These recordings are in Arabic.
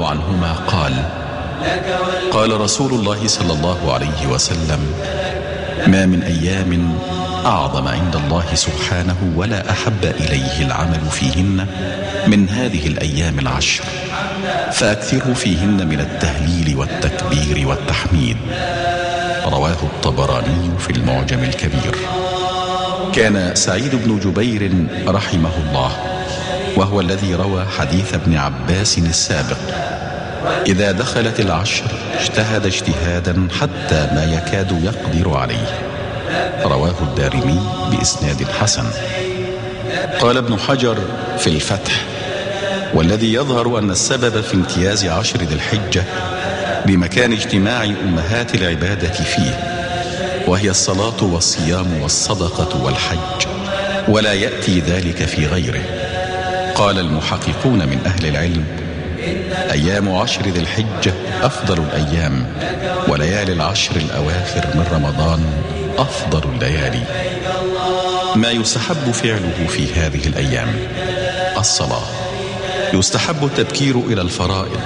عنهما قال قال رسول الله صلى الله عليه وسلم ما من أيام أعظم عند الله سبحانه ولا أحب إليه العمل فيهن من هذه الأيام العشر فأكثروا فيهن من التهليل والتكبير والتحميد. رواه الطبراني في المعجم الكبير. كان سعيد بن جبير رحمه الله وهو الذي روى حديث ابن عباس السابق. إذا دخلت العشر اجتهد اجتهادا حتى ما يكاد يقدر عليه. رواه الدارمي بإسناد حسن. قال ابن حجر في الفتح والذي يظهر أن السبب في امتياز عشر ذي الحجة بمكان اجتماع أمهات العبادة فيه وهي الصلاة والصيام والصدقة والحج ولا يأتي ذلك في غيره. قال المحققون من أهل العلم أيام عشر ذي الحجة أفضل الأيام وليالي العشر الأواخر من رمضان أفضل الليالي. ما يستحب فعله في هذه الأيام؟ الصلاة. يستحب التبكير إلى الفرائض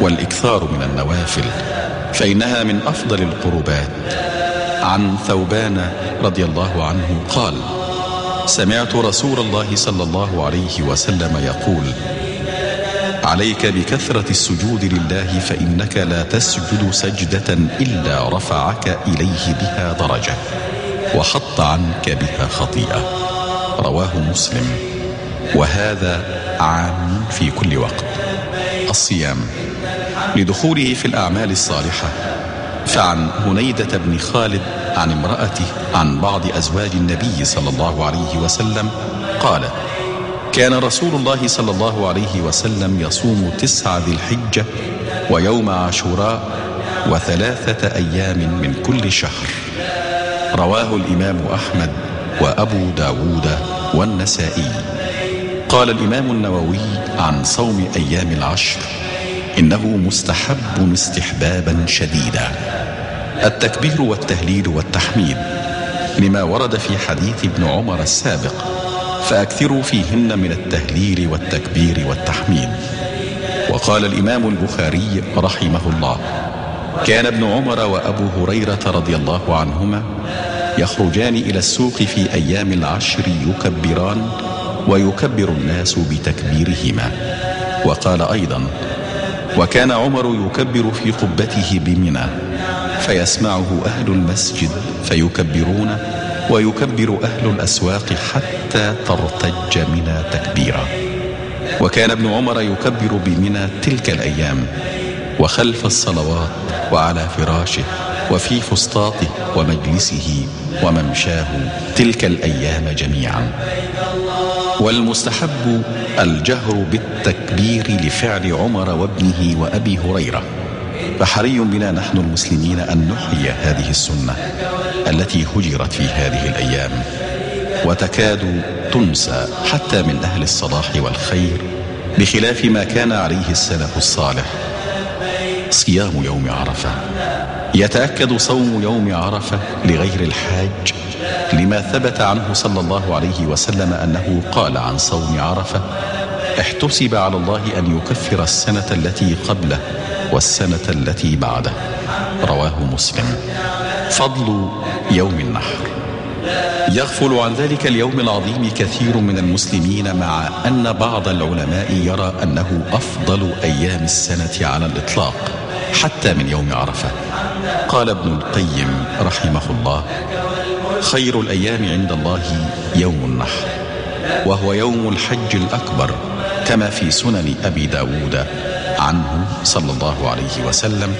والإكثار من النوافل فإنها من أفضل القربات. عن ثوبان رضي الله عنه قال سمعت رسول الله صلى الله عليه وسلم يقول عليك بكثرة السجود لله فإنك لا تسجد سجدة إلا رفعك إليه بها درجة وحط عنك بها خطيئة. رواه مسلم. وهذا عام في كل وقت. الصيام. لدخوله في الأعمال الصالحة. فعن هنيدة بن خالد عن امرأته عن بعض أزواج النبي صلى الله عليه وسلم قالت كان رسول الله صلى الله عليه وسلم يصوم تسعة ذي الحجة ويوم عاشوراء وثلاثة أيام من كل شهر. رواه الإمام أحمد وأبو داود والنسائي. قال الإمام النووي عن صوم أيام العشر إنه مستحب استحبابا شديدا. التكبير والتهليل والتحميد لما ورد في حديث ابن عمر السابق فأكثروا فيهن من التهليل والتكبير والتحميد. وقال الإمام البخاري رحمه الله كان ابن عمر وأبو هريرة رضي الله عنهما يخرجان إلى السوق في أيام العشر يكبران ويكبر الناس بتكبيرهما. وقال أيضا وكان عمر يكبر في قبته بمنى فيسمعه أهل المسجد فيكبرون ويكبر أهل الأسواق حتى ترتج منى تكبيرا. وكان ابن عمر يكبر بمنى تلك الأيام وخلف الصلوات وعلى فراشه وفي فسطاطه ومجلسه وممشاه تلك الأيام جميعا. والمستحب الجهر بالتكبير لفعل عمر وابنه وأبي هريرة. فحري بنا نحن المسلمين أن نحيي هذه السنة التي هجرت في هذه الأيام. وتكاد تنسى حتى من أهل الصلاح والخير بخلاف ما كان عليه السلف الصالح. صيام يوم عرفة. يتأكد صوم يوم عرفة لغير الحاج لما ثبت عنه صلى الله عليه وسلم أنه قال عن صوم عرفة احتسب على الله أن يكفر السنة التي قبله والسنة التي بعده. رواه مسلم. فضل يوم النحر. يغفل عن ذلك اليوم العظيم كثير من المسلمين مع أن بعض العلماء يرى أنه أفضل أيام السنة على الإطلاق. حتى من يوم عرفة. قال ابن القيم رحمه الله خير الأيام عند الله يوم النحر وهو يوم الحج الأكبر كما في سنن أبي داود عنه صلى الله عليه وسلم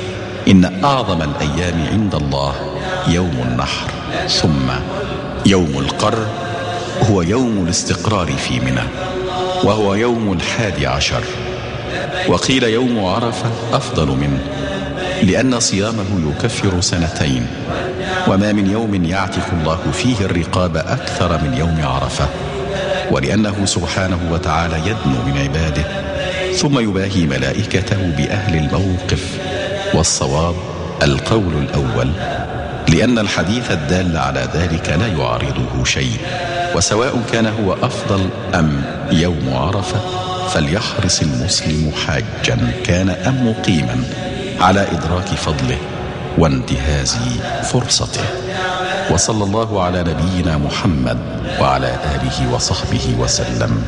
إن أعظم الأيام عند الله يوم النحر. ثم يوم القر هو يوم الاستقرار في منى وهو يوم الحادي عشر. وقيل يوم عرفة أفضل منه لأن صيامه يكفر سنتين. وما من يوم يعتق الله فيه الرقاب أكثر من يوم عرفة ولأنه سبحانه وتعالى يدنو من عباده. ثم يباهي ملائكته بأهل الموقف والصواب القول الأول لأن الحديث الدال على ذلك لا يعارضه شيء. وسواء كان هو أفضل أم يوم عرفة فليحرص المسلم حاجا كان أم مقيما على إدراك فضله وانتهاز فرصته. وصلى الله على نبينا محمد وعلى آله وصحبه وسلم.